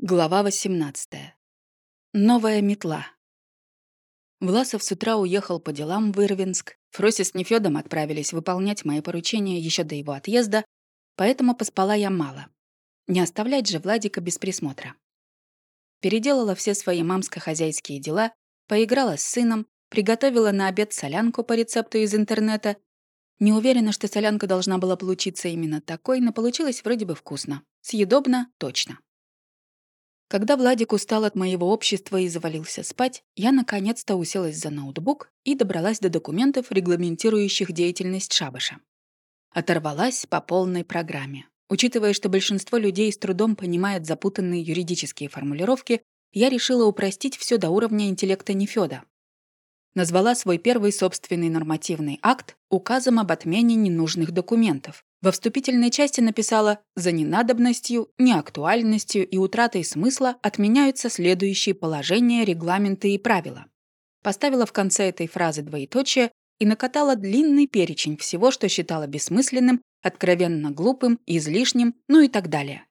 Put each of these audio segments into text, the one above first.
Глава 18. Новая метла. Власов с утра уехал по делам в Ирвинск. Фроси с Нефёдом отправились выполнять мои поручения еще до его отъезда, поэтому поспала я мало. Не оставлять же Владика без присмотра. Переделала все свои мамско-хозяйские дела, поиграла с сыном, приготовила на обед солянку по рецепту из интернета. Не уверена, что солянка должна была получиться именно такой, но получилось вроде бы вкусно. Съедобно — точно. Когда Владик устал от моего общества и завалился спать, я наконец-то уселась за ноутбук и добралась до документов, регламентирующих деятельность шабаша. Оторвалась по полной программе. Учитывая, что большинство людей с трудом понимает запутанные юридические формулировки, я решила упростить все до уровня интеллекта Нефёда. Назвала свой первый собственный нормативный акт указом об отмене ненужных документов, во вступительной части написала «За ненадобностью, неактуальностью и утратой смысла отменяются следующие положения, регламенты и правила». Поставила в конце этой фразы двоеточие и накатала длинный перечень всего, что считала бессмысленным, откровенно глупым, излишним, ну и так далее.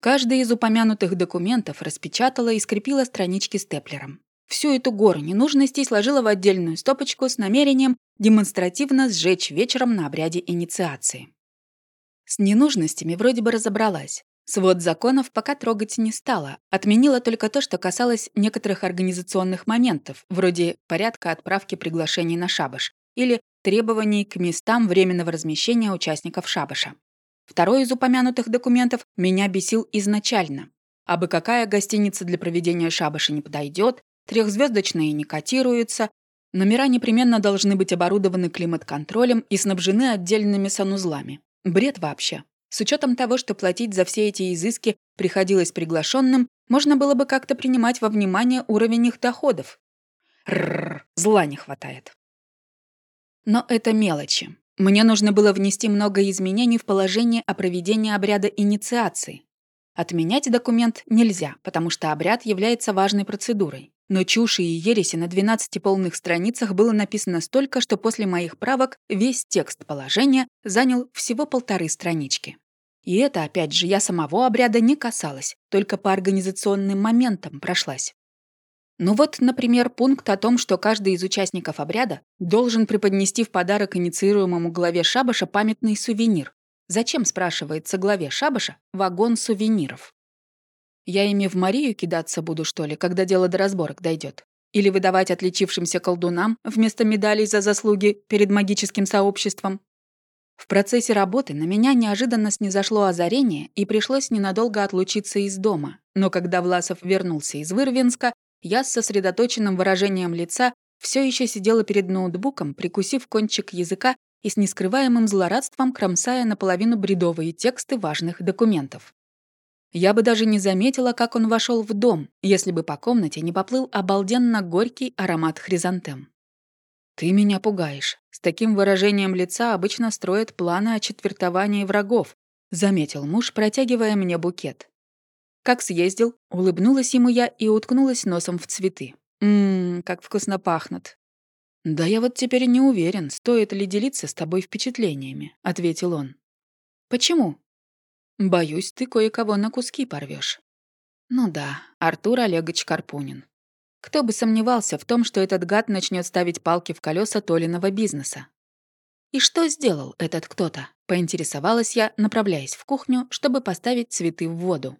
Каждый из упомянутых документов распечатала и скрепила странички степлером. Всю эту гору ненужностей сложила в отдельную стопочку с намерением демонстративно сжечь вечером на обряде инициации. С ненужностями вроде бы разобралась. Свод законов пока трогать не стала. Отменила только то, что касалось некоторых организационных моментов, вроде порядка отправки приглашений на шабаш или требований к местам временного размещения участников шабаша. Второй из упомянутых документов меня бесил изначально. Абы какая гостиница для проведения шабаша не подойдет, трехзвездочные не котируются, номера непременно должны быть оборудованы климат-контролем и снабжены отдельными санузлами. Бред вообще. С учетом того, что платить за все эти изыски приходилось приглашенным, можно было бы как-то принимать во внимание уровень их доходов. Рррр, зла не хватает. Но это мелочи. Мне нужно было внести много изменений в положение о проведении обряда инициации. Отменять документ нельзя, потому что обряд является важной процедурой. Но чуши и ереси на 12 полных страницах было написано столько, что после моих правок весь текст положения занял всего полторы странички. И это, опять же, я самого обряда не касалась, только по организационным моментам прошлась. Ну вот, например, пункт о том, что каждый из участников обряда должен преподнести в подарок инициируемому главе шабаша памятный сувенир. Зачем, спрашивается главе шабаша, вагон сувениров? Я ими в Марию кидаться буду, что ли, когда дело до разборок дойдет? Или выдавать отличившимся колдунам вместо медалей за заслуги перед магическим сообществом? В процессе работы на меня неожиданно снизошло озарение, и пришлось ненадолго отлучиться из дома. Но когда Власов вернулся из Вырвинска, я с сосредоточенным выражением лица все еще сидела перед ноутбуком, прикусив кончик языка и с нескрываемым злорадством кромсая наполовину бредовые тексты важных документов. Я бы даже не заметила, как он вошел в дом, если бы по комнате не поплыл обалденно горький аромат хризантем. «Ты меня пугаешь. С таким выражением лица обычно строят планы о четвертовании врагов», заметил муж, протягивая мне букет. Как съездил, улыбнулась ему я и уткнулась носом в цветы. «Ммм, как вкусно пахнут». «Да я вот теперь не уверен, стоит ли делиться с тобой впечатлениями», — ответил он. «Почему?» Боюсь, ты кое-кого на куски порвешь. Ну да, Артур Олегович Карпунин. Кто бы сомневался в том, что этот гад начнет ставить палки в колеса Толиного бизнеса. И что сделал этот кто-то? Поинтересовалась я, направляясь в кухню, чтобы поставить цветы в воду.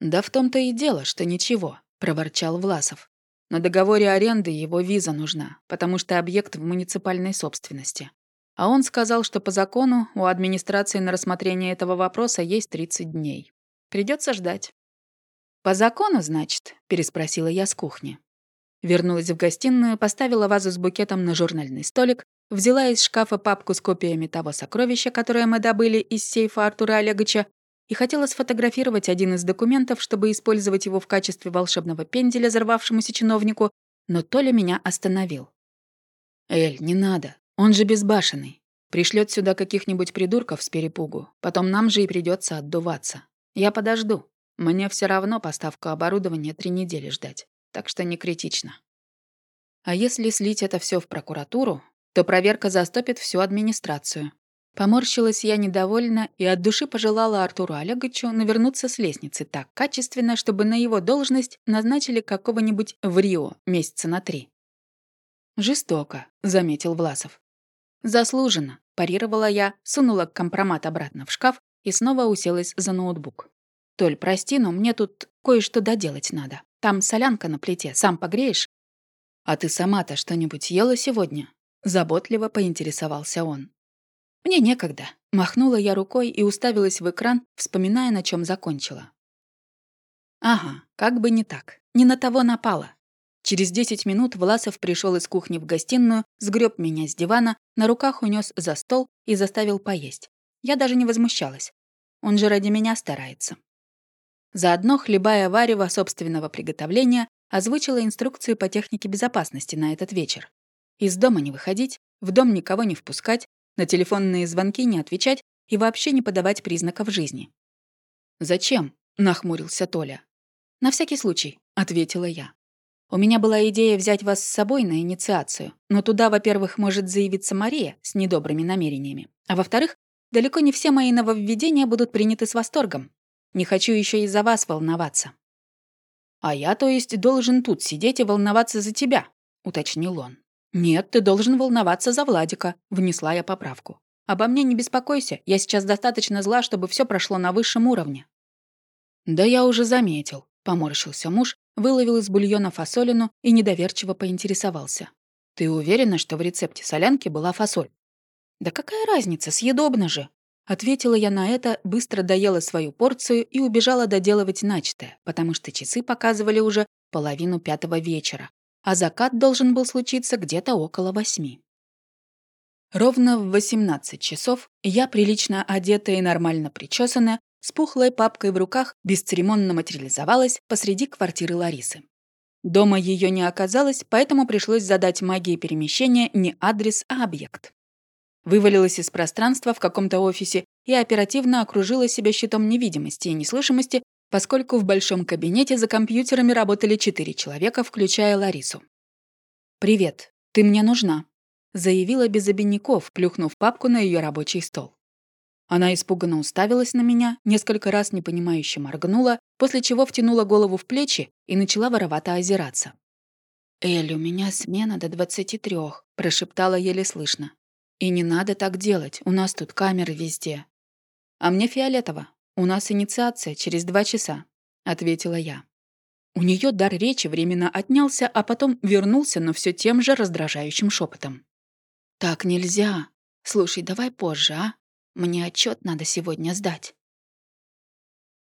«Да в том-то и дело, что ничего», — проворчал Власов. «На договоре аренды его виза нужна, потому что объект в муниципальной собственности. А он сказал, что по закону у администрации на рассмотрение этого вопроса есть 30 дней. Придется ждать. «По закону, значит?» – переспросила я с кухни. Вернулась в гостиную, поставила вазу с букетом на журнальный столик, взяла из шкафа папку с копиями того сокровища, которое мы добыли из сейфа Артура Олеговича, и хотела сфотографировать один из документов, чтобы использовать его в качестве волшебного пенделя взорвавшемуся чиновнику, но Толя меня остановил. «Эль, не надо. Он же безбашенный. Пришлет сюда каких-нибудь придурков с перепугу. Потом нам же и придется отдуваться. Я подожду. Мне все равно поставку оборудования три недели ждать. Так что не критично. А если слить это все в прокуратуру, то проверка застопит всю администрацию. Поморщилась я недовольно и от души пожелала Артуру Олеговичу навернуться с лестницы так качественно, чтобы на его должность назначили какого-нибудь в Рио месяца на три. «Жестоко», — заметил Власов. «Заслуженно», — парировала я, сунула компромат обратно в шкаф и снова уселась за ноутбук. «Толь, прости, но мне тут кое-что доделать надо. Там солянка на плите, сам погреешь?» «А ты сама-то что-нибудь ела сегодня?» — заботливо поинтересовался он. «Мне некогда», — махнула я рукой и уставилась в экран, вспоминая, на чем закончила. «Ага, как бы не так. Не на того напала». Через десять минут Власов пришел из кухни в гостиную, сгреб меня с дивана, на руках унес за стол и заставил поесть. Я даже не возмущалась. Он же ради меня старается. Заодно, хлебая варево собственного приготовления, озвучила инструкции по технике безопасности на этот вечер. Из дома не выходить, в дом никого не впускать, на телефонные звонки не отвечать и вообще не подавать признаков жизни. «Зачем?» — нахмурился Толя. «На всякий случай», — ответила я. «У меня была идея взять вас с собой на инициацию, но туда, во-первых, может заявиться Мария с недобрыми намерениями, а во-вторых, далеко не все мои нововведения будут приняты с восторгом. Не хочу еще из-за вас волноваться». «А я, то есть, должен тут сидеть и волноваться за тебя», — уточнил он. «Нет, ты должен волноваться за Владика», — внесла я поправку. «Обо мне не беспокойся, я сейчас достаточно зла, чтобы все прошло на высшем уровне». «Да я уже заметил», — поморщился муж, выловил из бульона фасолину и недоверчиво поинтересовался. «Ты уверена, что в рецепте солянки была фасоль?» «Да какая разница, съедобно же!» Ответила я на это, быстро доела свою порцию и убежала доделывать начатое, потому что часы показывали уже половину пятого вечера, а закат должен был случиться где-то около восьми. Ровно в 18 часов я, прилично одетая и нормально причесанная, с пухлой папкой в руках бесцеремонно материализовалась посреди квартиры Ларисы. Дома ее не оказалось, поэтому пришлось задать магии перемещения не адрес, а объект. Вывалилась из пространства в каком-то офисе и оперативно окружила себя щитом невидимости и неслышимости, поскольку в большом кабинете за компьютерами работали четыре человека, включая Ларису. «Привет, ты мне нужна», — заявила без обиняков, плюхнув папку на ее рабочий стол. Она испуганно уставилась на меня, несколько раз непонимающе моргнула, после чего втянула голову в плечи и начала воровато озираться. «Эль, у меня смена до двадцати трех», — прошептала еле слышно. «И не надо так делать, у нас тут камеры везде». «А мне фиолетово», «У нас инициация через два часа», — ответила я. У нее дар речи временно отнялся, а потом вернулся, но все тем же раздражающим шепотом. «Так нельзя. Слушай, давай позже, а? Мне отчет надо сегодня сдать».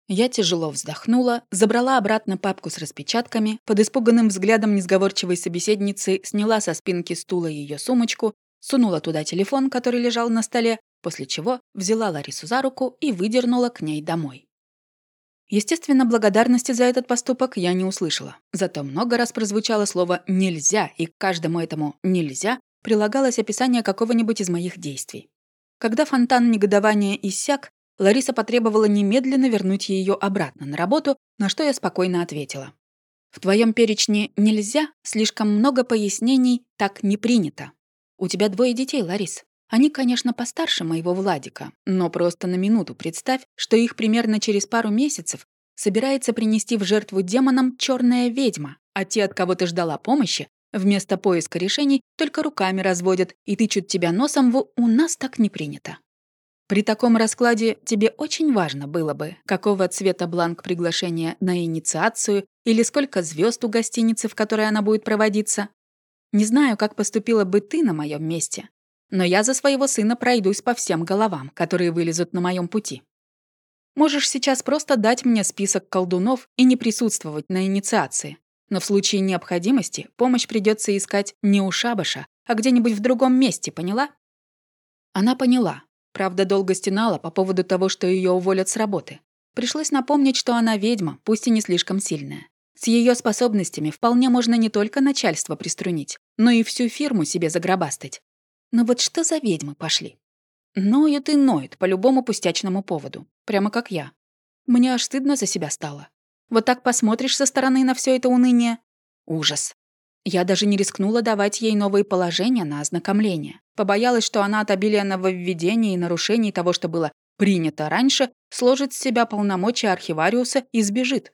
Я тяжело вздохнула, забрала обратно папку с распечатками, под испуганным взглядом несговорчивой собеседницы сняла со спинки стула ее сумочку, сунула туда телефон, который лежал на столе, после чего взяла Ларису за руку и выдернула к ней домой. Естественно, благодарности за этот поступок я не услышала. Зато много раз прозвучало слово «нельзя», и к каждому этому «нельзя» прилагалось описание какого-нибудь из моих действий. Когда фонтан негодования иссяк, Лариса потребовала немедленно вернуть ее обратно на работу, на что я спокойно ответила. «В твоем перечне «нельзя» слишком много пояснений «так не принято». У тебя двое детей, Ларис. Они, конечно, постарше моего Владика, но просто на минуту представь, что их примерно через пару месяцев собирается принести в жертву демонам черная ведьма, а те, от кого ты ждала помощи, вместо поиска решений только руками разводят и тычут тебя носом в «у нас так не принято». При таком раскладе тебе очень важно было бы, какого цвета бланк приглашения на инициацию или сколько звезд у гостиницы, в которой она будет проводиться. Не знаю, как поступила бы ты на моем месте, но я за своего сына пройдусь по всем головам, которые вылезут на моем пути. Можешь сейчас просто дать мне список колдунов и не присутствовать на инициации. Но в случае необходимости помощь придется искать не у шабаша, а где-нибудь в другом месте, поняла? Она поняла. Правда, долго стенала по поводу того, что ее уволят с работы. Пришлось напомнить, что она ведьма, пусть и не слишком сильная. С ее способностями вполне можно не только начальство приструнить, но и всю фирму себе загробастать. Но вот что за ведьмы пошли? Ноет и ноет по любому пустячному поводу. Прямо как я. Мне аж стыдно за себя стало. Вот так посмотришь со стороны на все это уныние. Ужас. Я даже не рискнула давать ей новые положения на ознакомление. Побоялась, что она от обилия нововведений и нарушений того, что было принято раньше, сложит с себя полномочия архивариуса и сбежит.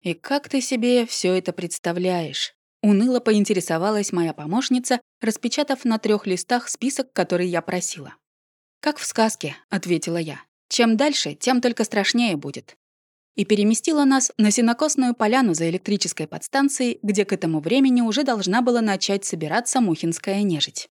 «И как ты себе все это представляешь?» Уныло поинтересовалась моя помощница, распечатав на трех листах список, который я просила. «Как в сказке», — ответила я. «Чем дальше, тем только страшнее будет». И переместила нас на сенокосную поляну за электрической подстанцией, где к этому времени уже должна была начать собираться мухинская нежить.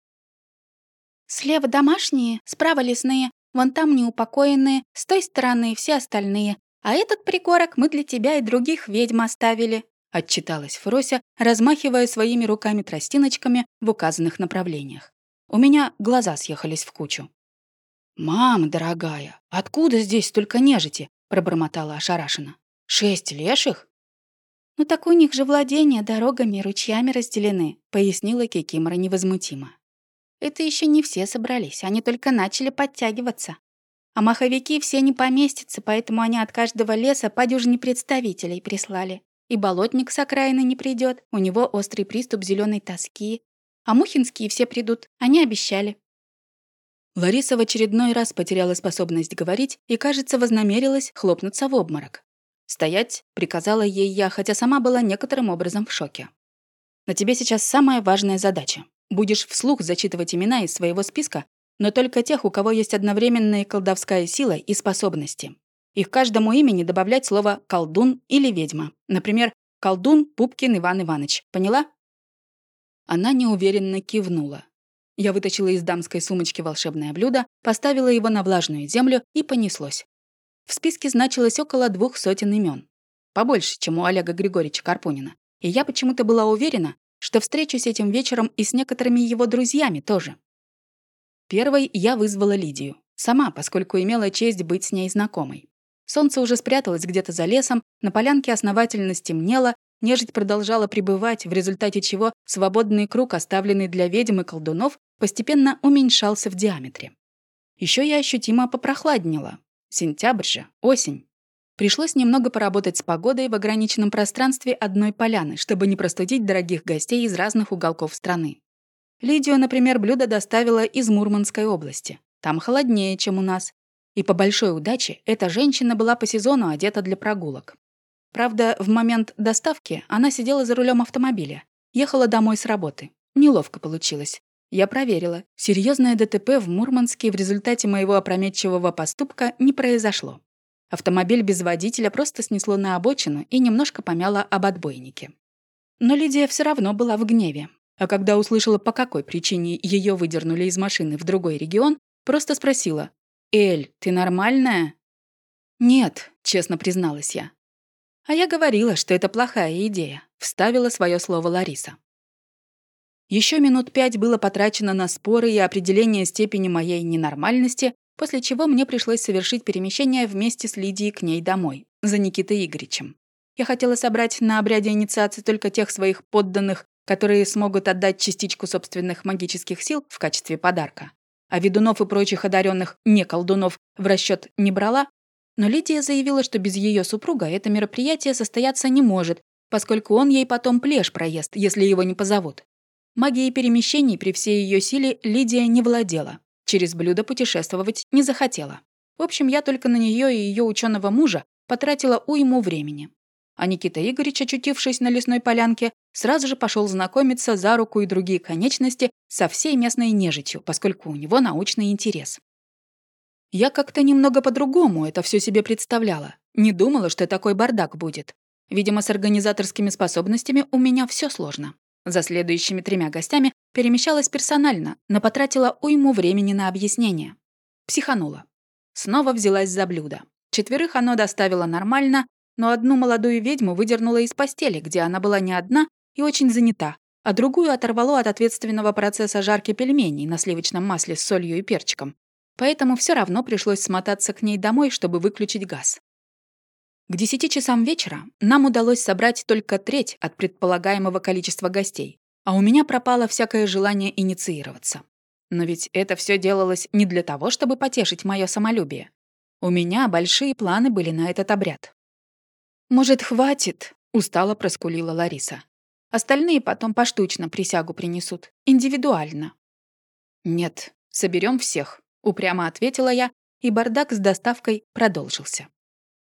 «Слева домашние, справа лесные, Вон там неупокоенные, с той стороны все остальные. А этот пригорок мы для тебя и других ведьм оставили», — отчиталась Фрося, размахивая своими руками-тростиночками в указанных направлениях. У меня глаза съехались в кучу. «Мама дорогая, откуда здесь столько нежити?» — пробормотала ошарашенно. «Шесть леших?» «Ну так у них же владения дорогами и ручьями разделены», — пояснила Кикимора невозмутимо. Это еще не все собрались, они только начали подтягиваться. А маховики все не поместятся, поэтому они от каждого леса по дюжине представителей прислали. И болотник с окраины не придет, у него острый приступ зеленой тоски. А мухинские все придут, они обещали. Лариса в очередной раз потеряла способность говорить и, кажется, вознамерилась хлопнуться в обморок. «Стоять!» — приказала ей я, хотя сама была некоторым образом в шоке. «На тебе сейчас самая важная задача Будешь вслух зачитывать имена из своего списка, но только тех, у кого есть одновременная колдовская сила и способности. И к каждому имени добавлять слово «колдун» или «ведьма». Например, «колдун Пупкин Иван Иванович». Поняла? Она неуверенно кивнула. Я вытащила из дамской сумочки волшебное блюдо, поставила его на влажную землю и понеслось. В списке значилось около двух сотен имен. Побольше, чем у Олега Григорьевича Карпунина. И я почему-то была уверена, что встречусь этим вечером и с некоторыми его друзьями тоже. Первой я вызвала Лидию. Сама, поскольку имела честь быть с ней знакомой. Солнце уже спряталось где-то за лесом, на полянке основательно стемнело, нежить продолжала пребывать, в результате чего свободный круг, оставленный для ведьм и колдунов, постепенно уменьшался в диаметре. Еще я ощутимо попрохладнела. Сентябрь же, осень. Пришлось немного поработать с погодой в ограниченном пространстве одной поляны, чтобы не простудить дорогих гостей из разных уголков страны. Лидию, например, блюдо доставила из Мурманской области. Там холоднее, чем у нас. И по большой удаче эта женщина была по сезону одета для прогулок. Правда, в момент доставки она сидела за рулем автомобиля. Ехала домой с работы. Неловко получилось. Я проверила. Серьезное ДТП в Мурманске в результате моего опрометчивого поступка не произошло. Автомобиль без водителя просто снесло на обочину и немножко помяло об отбойнике. Но Лидия все равно была в гневе. А когда услышала, по какой причине ее выдернули из машины в другой регион, просто спросила, «Эль, ты нормальная?» «Нет», — честно призналась я. «А я говорила, что это плохая идея», — вставила свое слово Лариса. Еще минут пять было потрачено на споры и определение степени моей ненормальности, после чего мне пришлось совершить перемещение вместе с Лидией к ней домой, за Никитой Игоревичем. Я хотела собрать на обряде инициации только тех своих подданных, которые смогут отдать частичку собственных магических сил в качестве подарка. А ведунов и прочих одаренных не колдунов в расчет не брала, но Лидия заявила, что без ее супруга это мероприятие состояться не может, поскольку он ей потом плешь проест, если его не позовут. Магией перемещений при всей ее силе Лидия не владела, Через блюдо путешествовать не захотела. В общем, я только на нее и ее ученого мужа потратила уйму времени. А Никита Игоревич, очутившись на лесной полянке, сразу же пошел знакомиться за руку и другие конечности со всей местной нежитью, поскольку у него научный интерес. Я как-то немного по-другому это все себе представляла. Не думала, что такой бардак будет. Видимо, с организаторскими способностями у меня все сложно. За следующими тремя гостями перемещалась персонально, но потратила уйму времени на объяснение. Психанула. Снова взялась за блюдо. Четверых оно доставило нормально, но одну молодую ведьму выдернула из постели, где она была не одна и очень занята, а другую оторвало от ответственного процесса жарки пельменей на сливочном масле с солью и перчиком. Поэтому все равно пришлось смотаться к ней домой, чтобы выключить газ. К 10 часам вечера нам удалось собрать только треть от предполагаемого количества гостей, а у меня пропало всякое желание инициироваться. Но ведь это все делалось не для того, чтобы потешить мое самолюбие. У меня большие планы были на этот обряд. «Может, хватит?» — устало проскулила Лариса. «Остальные потом поштучно присягу принесут. Индивидуально». «Нет, соберем всех», — упрямо ответила я, и бардак с доставкой продолжился.